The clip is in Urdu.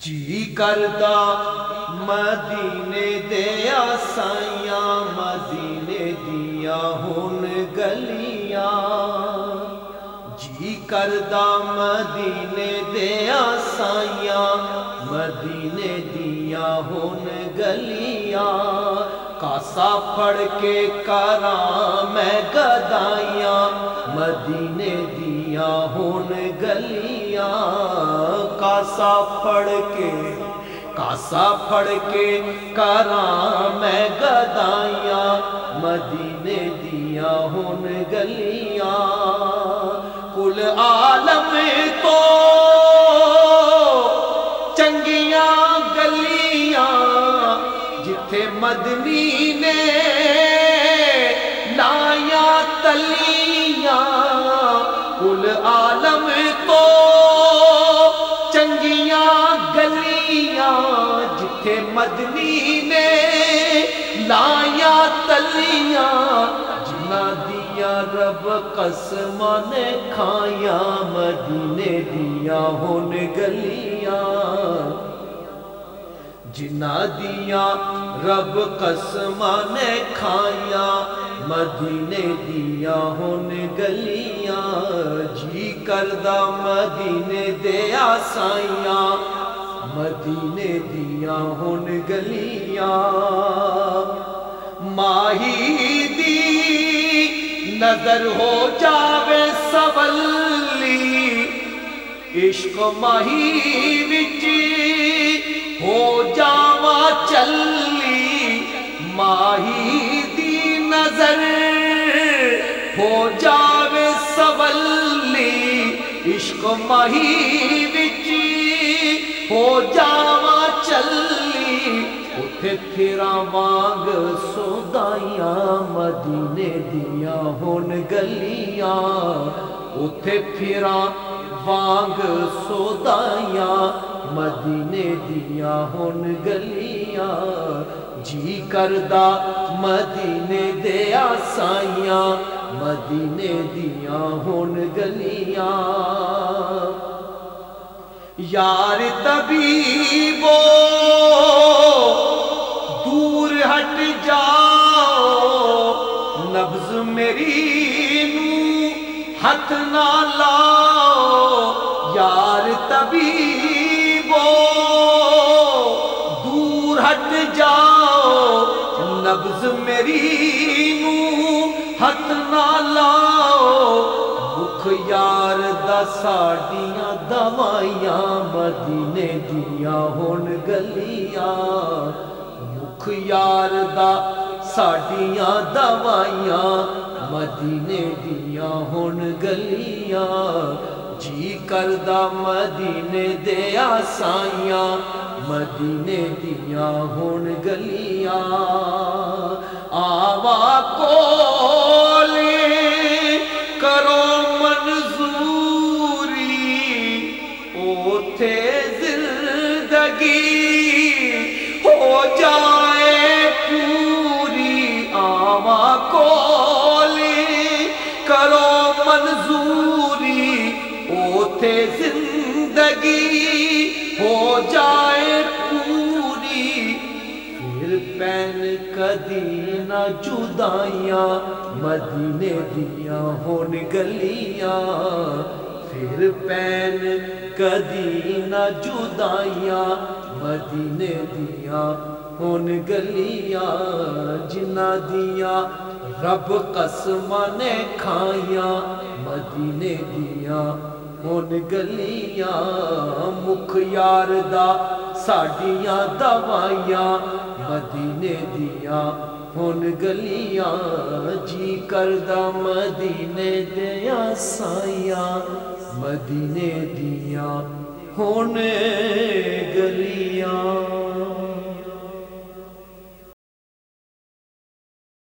جی کرتا مدینے دیا سائیاں مدینے دیا ہون گلیاں۔ جی کرتا مدینے دیا سائیاں مدینے دیا ہون گلیاں۔ کاسا پھڑ کے کراں میں گدائیاں، مدینے دیا ہون گلیاں۔ دنیا کاسا پڑھ کے، کاسا پڑھ کے کرا میں گدائیاں، مدینے دیا ہون گلیاں۔ کل عالم تو چنگیاں گلیاں، جتھے مدنی کہ مدنی نے لایا تلیاں، جنا دیا رب قسم نے کھایا، مدینے دیا ہون گلیاں۔ جنا دیا رب قسم نے کھایا، مدینے دیا ہون گلیاں۔ جی کردہ مدینے دیا سائیاں مدینے دیا ہن گلیاں۔ ماہی دی نظر ہو جاوے سولی۔ عشق ماہی وچی ہو جاوا چلی۔ ماہی دی نظر ہو جاوے سولی۔ عشق ماہی وچی ہو جاوا چلی اٹھے پھرا واگ سودائیاں مدینے دیا ہون گلیاں اٹھے پھرا واگ سودائیاں مدینے دیا ہون گلیاں جی کردہ مدینے دیا سائیاں مدینے دیا ہون گلیاں یار تبھی وہ دور ہٹ جاؤ نبز میری نو ہتھ نہ لاؤ۔ یار تبھی وہ دور ہٹ جاؤ نبز میری نو ہتھ نہ لاؤ۔ دکھ یار دا ساڈیاں دوائیاں مدینے دیاں ہون گلیاں دکھ یار دا ساڈیاں دوائیاں مدینے دیاں ہون گلیاں جی کردہ مدینے دے آسائیاں مدینے دیاں ہون گلیاں زندگی ہو جائے پوری آما کولی کرو منظوری ہوتے زندگی ہو جائے پوری۔ پھر پین قدینا جدائیاں، مدینے دیاں ہون گلیاں۔ پھر پین کدی نہ جدائیاں، مدینے دیاں ہون گلیاں جنا دیاں رب قسمہ نے کھائیاں، مدینے دیاں ہون گلیاں، مکھ یار دا ساڑیاں دوائیاں، مدینے دیاں ہون گلیاں جی کردہ مدینے دیا سائیاں مدینے دیا ہونے گلیاں۔